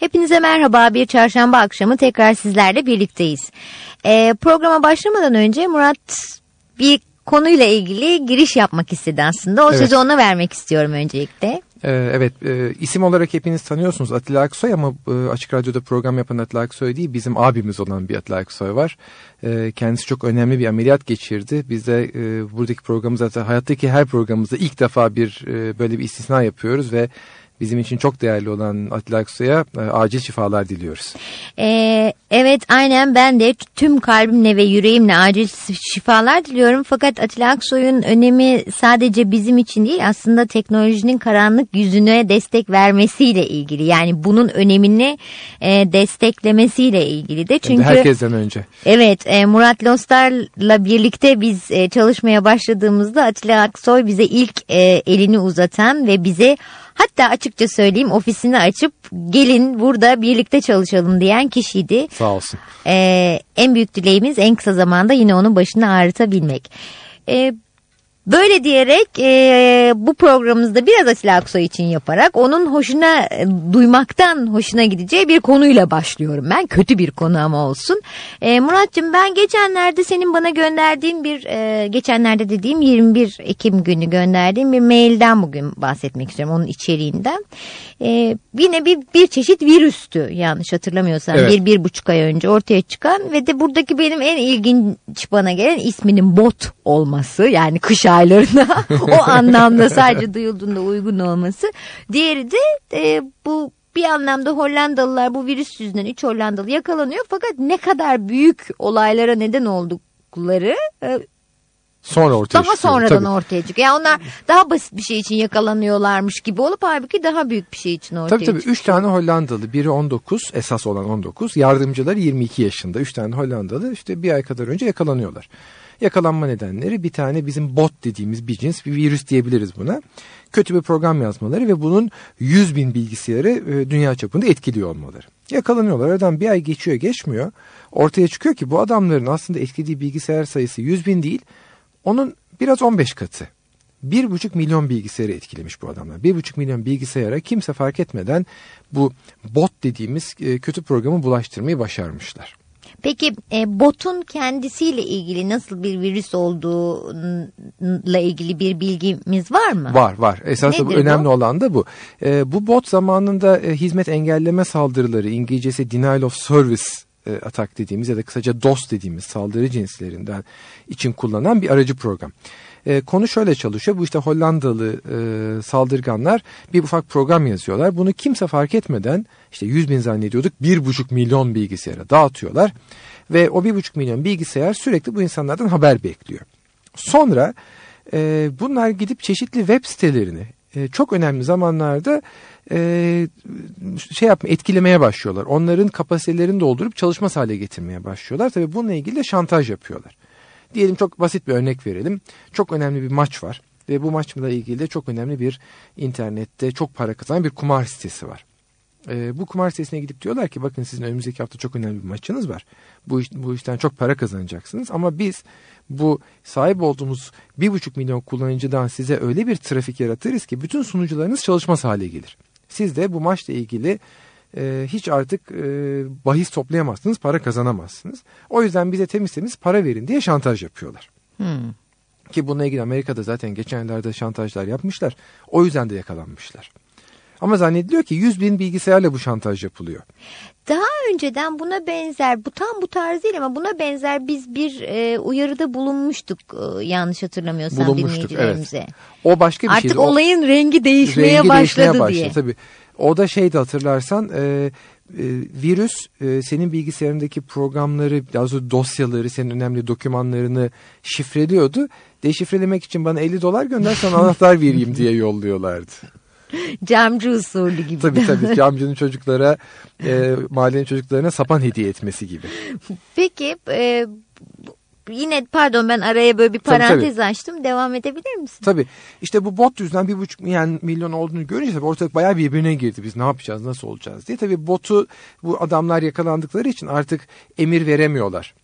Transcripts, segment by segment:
Hepinize merhaba. Bir çarşamba akşamı tekrar sizlerle birlikteyiz. Ee, programa başlamadan önce Murat bir konuyla ilgili giriş yapmak istedi aslında. O Evet. sözü ona vermek istiyorum öncelikle. Ee, evet e, isim olarak hepiniz tanıyorsunuz Atilla Aksoy ama e, Açık Radyo'da program yapan Atilla Aksoy değil bizim abimiz olan bir Atilla Aksoy var. E, kendisi çok önemli bir ameliyat geçirdi. Biz de e, buradaki programı zaten hayattaki her programımızda ilk defa bir e, böyle bir istisna yapıyoruz ve bizim için çok değerli olan Atilla Aksoy'a e, acil şifalar diliyoruz. Ee, evet aynen ben de tüm kalbimle ve yüreğimle acil şifalar diliyorum. Fakat Atilla Aksoy'un önemi sadece bizim için değil aslında teknolojinin karanlık yüzüne destek vermesiyle ilgili. Yani bunun önemini e, desteklemesiyle ilgili de Çünkü herkesten önce. Evet e, Murat Lostar'la birlikte biz e, çalışmaya başladığımızda Atilla Aksoy bize ilk e, elini uzatan ve bize hatta açıkça söyleyeyim ofisini açıp gelin burada birlikte çalışalım diyen kişiydi. Sağ olsun. E, en büyük dileğimiz en kısa zamanda yine onun başını ağrıtabilmek. E, Böyle diyerek e, bu programımızda biraz Atilla Aksoy için yaparak onun hoşuna e, duymaktan hoşuna gideceği bir konuyla başlıyorum ben. Kötü bir konu ama olsun. E, Muratcığım ben geçenlerde senin bana gönderdiğin bir e, geçenlerde dediğim 21 Ekim günü gönderdiğim bir mailden bugün bahsetmek istiyorum onun içeriğinden. E, yine bir, bir çeşit virüstü yanlış hatırlamıyorsam Evet. bir, bir buçuk ay önce ortaya çıkan ve de buradaki benim en ilginç bana gelen isminin bot olması yani kış aylarına o anlamda sadece duyulduğunda uygun olması. Diğeri de e, bu bir anlamda Hollandalılar bu virüs yüzünden 3 Hollandalı yakalanıyor fakat ne kadar büyük olaylara neden oldukları e, Sonra ortaya daha çıkıyor. sonradan Tabii. ortaya çıkıyor. Yani onlar daha basit bir şey için yakalanıyorlarmış gibi olup halbuki daha büyük bir şey için ortaya Tabii tabii. çıkıyor. Üç tane Hollandalı. Biri 19, esas olan 19. Yardımcıları 22 yaşında. Üç tane Hollandalı işte bir ay kadar önce yakalanıyorlar. Yakalanma nedenleri bir tane bizim bot dediğimiz bir cins bir virüs diyebiliriz buna. Kötü bir program yazmaları ve bunun 100 bin bilgisayarı e, dünya çapında etkiliyor olmaları. Yakalanıyorlar. Aradan bir ay geçiyor geçmiyor. Ortaya çıkıyor ki bu adamların aslında etkilediği bilgisayar sayısı 100 bin değil. Onun biraz 15 katı. Bir buçuk milyon bilgisayarı etkilemiş bu adamlar. Bir buçuk milyon bilgisayara kimse fark etmeden bu bot dediğimiz e, kötü programı bulaştırmayı başarmışlar. Peki e, botun kendisiyle ilgili nasıl bir virüs olduğuyla ilgili bir bilgimiz var mı? Var var. Esasında bu Nedir bu? önemli olan da bu. E, bu bot zamanında e, hizmet engelleme saldırıları İngilizcesi denial of service e, atak dediğimiz ya da kısaca DOS dediğimiz saldırı cinslerinden için kullanılan bir aracı program. E, konu şöyle çalışıyor. Bu işte Hollandalı e, saldırganlar bir ufak program yazıyorlar. Bunu kimse fark etmeden işte 100 bin zannediyorduk 1,5 milyon bilgisayara dağıtıyorlar. Ve o 1,5 milyon bilgisayar sürekli bu insanlardan haber bekliyor. Sonra e, bunlar gidip çeşitli web sitelerini e, çok önemli zamanlarda e, şey yapma etkilemeye başlıyorlar. Onların kapasitelerini doldurup çalışmaz hale getirmeye başlıyorlar. Tabii bununla ilgili de şantaj yapıyorlar. Diyelim çok basit bir örnek verelim. Çok önemli bir maç var ve bu maçla ilgili de çok önemli bir internette çok para kazanan bir kumar sitesi var. E, bu kumar sitesine gidip diyorlar ki bakın sizin önümüzdeki hafta çok önemli bir maçınız var. Bu, iş- bu işten çok para kazanacaksınız ama biz bu sahip olduğumuz bir buçuk milyon kullanıcıdan size öyle bir trafik yaratırız ki bütün sunucularınız çalışmaz hale gelir. Siz de bu maçla ilgili e, hiç artık e, bahis toplayamazsınız, para kazanamazsınız. O yüzden bize temiz temiz para verin diye şantaj yapıyorlar. Hmm. Ki bununla ilgili Amerika'da zaten geçen yıllarda şantajlar yapmışlar. O yüzden de yakalanmışlar. Ama zannediliyor ki 100 bin bilgisayarla bu şantaj yapılıyor. Daha önceden buna benzer bu tam bu tarz değil ama buna benzer biz bir e, uyarıda bulunmuştuk e, yanlış hatırlamıyorsam Bulunmuştuk, dinleyicilerimize. O başka bir Artık şeydi. O- olayın rengi değişmeye rengi başladı değişmeye diye. Tabii. O da şeydi hatırlarsan e, e, virüs e, senin bilgisayarındaki programları, daha doğrusu dosyaları, senin önemli dokümanlarını şifreliyordu. Deşifrelemek için bana 50 dolar gönder sana anahtar vereyim diye yolluyorlardı. Camcı usulü gibi. Tabii tabii camcının çocuklara, e, mahallenin çocuklarına sapan hediye etmesi gibi. Peki e, yine pardon ben araya böyle bir Tabii, parantez açtım. Devam edebilir misin? Tabii işte bu bot yüzünden bir buçuk yani milyon olduğunu görünce tabii ortalık bayağı birbirine girdi. Biz ne yapacağız, nasıl olacağız diye. Tabii botu bu adamlar yakalandıkları için artık emir veremiyorlar.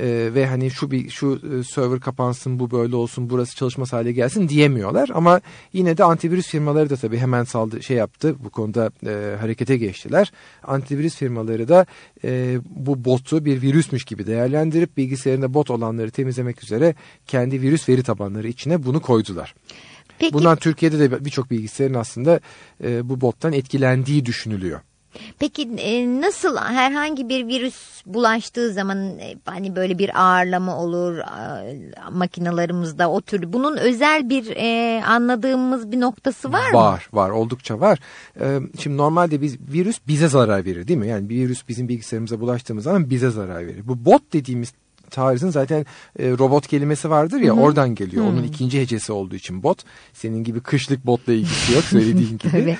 E, ve hani şu bir şu e, server kapansın bu böyle olsun burası çalışmaz hale gelsin diyemiyorlar ama yine de antivirüs firmaları da tabii hemen saldı şey yaptı bu konuda e, harekete geçtiler. Antivirüs firmaları da e, bu botu bir virüsmüş gibi değerlendirip bilgisayarında bot olanları temizlemek üzere kendi virüs veri tabanları içine bunu koydular. Peki. Bundan Türkiye'de de birçok bilgisayarın aslında e, bu bottan etkilendiği düşünülüyor. Peki e, nasıl herhangi bir virüs bulaştığı zaman e, hani böyle bir ağırlama olur e, makinalarımızda o tür bunun özel bir e, anladığımız bir noktası var, var mı? Var var oldukça var. E, şimdi normalde biz virüs bize zarar verir değil mi? Yani bir virüs bizim bilgisayarımıza bulaştığımız zaman bize zarar verir. Bu bot dediğimiz tarzın zaten e, robot kelimesi vardır ya Hı -hı. oradan geliyor. Hı -hı. Onun ikinci hecesi olduğu için bot. Senin gibi kışlık botla ilgisi yok söylediğin gibi.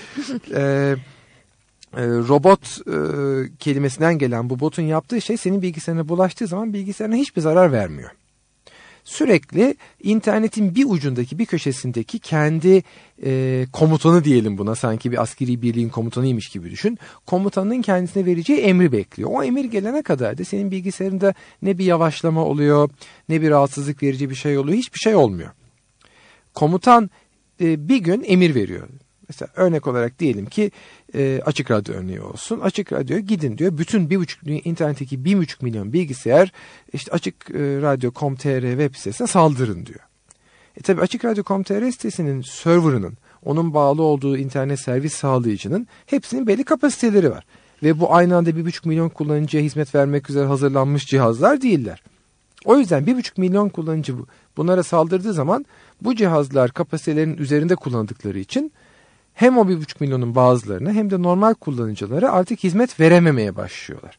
e, e, robot e, kelimesinden gelen bu botun yaptığı şey senin bilgisayarına bulaştığı zaman bilgisayarına hiçbir zarar vermiyor. Sürekli internetin bir ucundaki bir köşesindeki kendi e, komutanı diyelim buna sanki bir askeri birliğin komutanıymış gibi düşün. Komutanın kendisine vereceği emri bekliyor. O emir gelene kadar da senin bilgisayarında ne bir yavaşlama oluyor ne bir rahatsızlık verici bir şey oluyor hiçbir şey olmuyor. Komutan e, bir gün emir veriyor. Mesela örnek olarak diyelim ki e, açık radyo örneği olsun. Açık radyo gidin diyor. Bütün bir buçuk internetteki bir buçuk milyon bilgisayar işte açık e, radyo.com.tr web sitesine saldırın diyor. E tabi açık radyo.com.tr sitesinin serverının onun bağlı olduğu internet servis sağlayıcının hepsinin belli kapasiteleri var. Ve bu aynı anda bir buçuk milyon kullanıcıya hizmet vermek üzere hazırlanmış cihazlar değiller. O yüzden bir buçuk milyon kullanıcı bunlara saldırdığı zaman bu cihazlar kapasitelerin üzerinde kullandıkları için hem o bir buçuk milyonun bazılarına hem de normal kullanıcılara artık hizmet verememeye başlıyorlar.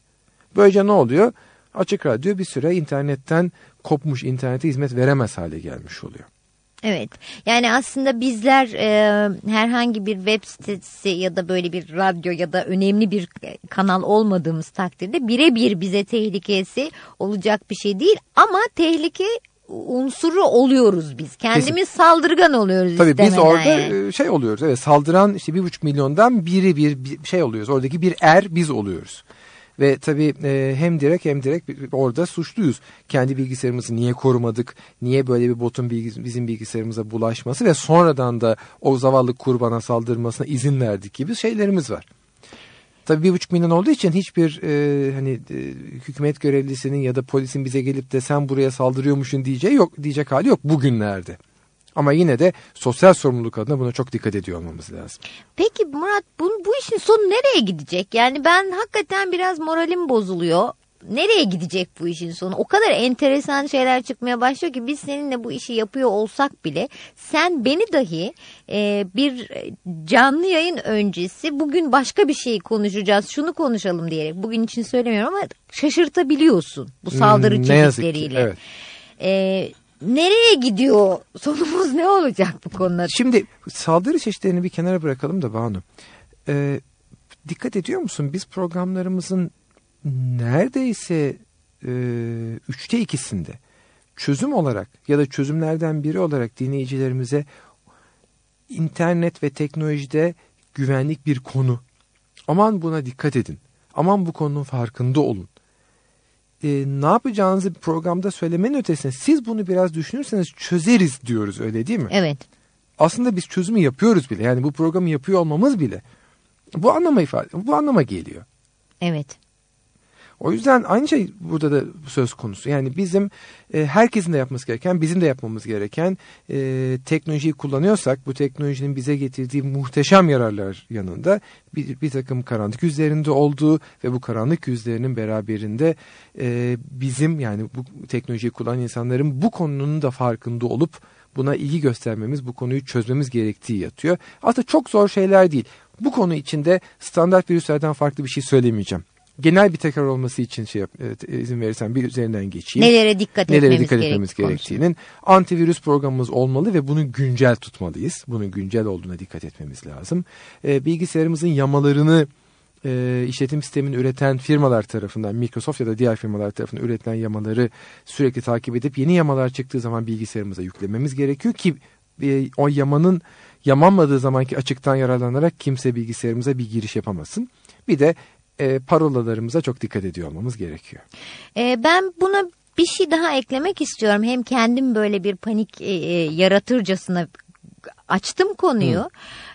Böylece ne oluyor? Açık Radyo bir süre internetten kopmuş, internete hizmet veremez hale gelmiş oluyor. Evet yani aslında bizler e, herhangi bir web sitesi ya da böyle bir radyo ya da önemli bir kanal olmadığımız takdirde birebir bize tehlikesi olacak bir şey değil ama tehlike unsuru oluyoruz biz. Kendimiz Kesin. saldırgan oluyoruz Tabii biz orada yani. E, şey oluyoruz. Evet saldıran işte bir buçuk milyondan biri bir, bir şey oluyoruz. Oradaki bir er biz oluyoruz. Ve tabii e, hem direkt hem direkt orada suçluyuz. Kendi bilgisayarımızı niye korumadık? Niye böyle bir botun bilgis bizim bilgisayarımıza bulaşması ve sonradan da o zavallı kurbana saldırmasına izin verdik gibi şeylerimiz var. Tabii bir buçuk milyon olduğu için hiçbir e, hani e, hükümet görevlisinin ya da polisin bize gelip de sen buraya saldırıyormuşsun diyeceği yok diyecek hali yok bugünlerde. Ama yine de sosyal sorumluluk adına buna çok dikkat ediyor olmamız lazım. Peki Murat bu, bu işin sonu nereye gidecek? Yani ben hakikaten biraz moralim bozuluyor nereye gidecek bu işin sonu? O kadar enteresan şeyler çıkmaya başlıyor ki biz seninle bu işi yapıyor olsak bile sen beni dahi e, bir canlı yayın öncesi bugün başka bir şey konuşacağız şunu konuşalım diyerek bugün için söylemiyorum ama şaşırtabiliyorsun bu saldırı hmm, çeşitleriyle. Evet. E, nereye gidiyor? Sonumuz ne olacak bu konuda? Şimdi saldırı çeşitlerini bir kenara bırakalım da Banu. Ee, dikkat ediyor musun? Biz programlarımızın neredeyse e, üçte ikisinde çözüm olarak ya da çözümlerden biri olarak dinleyicilerimize internet ve teknolojide güvenlik bir konu. Aman buna dikkat edin. Aman bu konunun farkında olun. E, ne yapacağınızı programda söylemenin ötesine siz bunu biraz düşünürseniz çözeriz diyoruz öyle değil mi? Evet. Aslında biz çözümü yapıyoruz bile. Yani bu programı yapıyor olmamız bile bu anlama ifade bu anlama geliyor. Evet. O yüzden aynı şey burada da söz konusu. Yani bizim e, herkesin de yapması gereken, bizim de yapmamız gereken e, teknolojiyi kullanıyorsak bu teknolojinin bize getirdiği muhteşem yararlar yanında bir, bir takım karanlık yüzlerinde olduğu ve bu karanlık yüzlerinin beraberinde e, bizim yani bu teknolojiyi kullanan insanların bu konunun da farkında olup buna ilgi göstermemiz, bu konuyu çözmemiz gerektiği yatıyor. Aslında çok zor şeyler değil. Bu konu içinde standart virüslerden farklı bir şey söylemeyeceğim genel bir tekrar olması için şey yap, e, izin verirsen bir üzerinden geçeyim. Nelere dikkat Nelere etmemiz, dikkat etmemiz gerek gerektiğinin antivirüs programımız olmalı ve bunu güncel tutmalıyız. Bunun güncel olduğuna dikkat etmemiz lazım. E, bilgisayarımızın yamalarını e, işletim sistemini üreten firmalar tarafından Microsoft ya da diğer firmalar tarafından üretilen yamaları sürekli takip edip yeni yamalar çıktığı zaman bilgisayarımıza yüklememiz gerekiyor ki e, o yamanın yamanmadığı zamanki açıktan yararlanarak kimse bilgisayarımıza bir giriş yapamasın. Bir de e, parolalarımıza çok dikkat ediyor olmamız gerekiyor. E, ben buna bir şey daha eklemek istiyorum. Hem kendim böyle bir panik e, e, yaratırcasına açtım konuyu.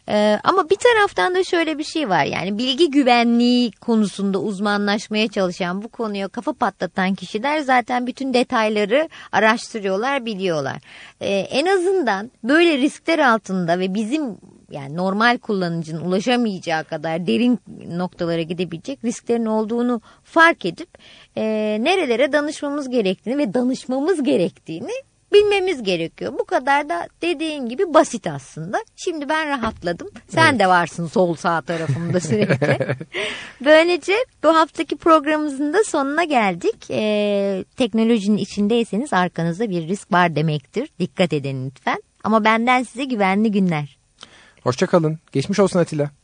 Ee, ama bir taraftan da şöyle bir şey var. Yani bilgi güvenliği konusunda uzmanlaşmaya çalışan bu konuya kafa patlatan kişiler zaten bütün detayları araştırıyorlar, biliyorlar. Ee, en azından böyle riskler altında ve bizim yani normal kullanıcının ulaşamayacağı kadar derin noktalara gidebilecek risklerin olduğunu fark edip e, nerelere danışmamız gerektiğini ve danışmamız gerektiğini bilmemiz gerekiyor. Bu kadar da dediğin gibi basit aslında. Şimdi ben rahatladım. Sen evet. de varsın sol sağ tarafımda sürekli. Böylece bu haftaki programımızın da sonuna geldik. Ee, teknolojinin içindeyseniz arkanızda bir risk var demektir. Dikkat edin lütfen. Ama benden size güvenli günler. Hoşçakalın. Geçmiş olsun Atilla.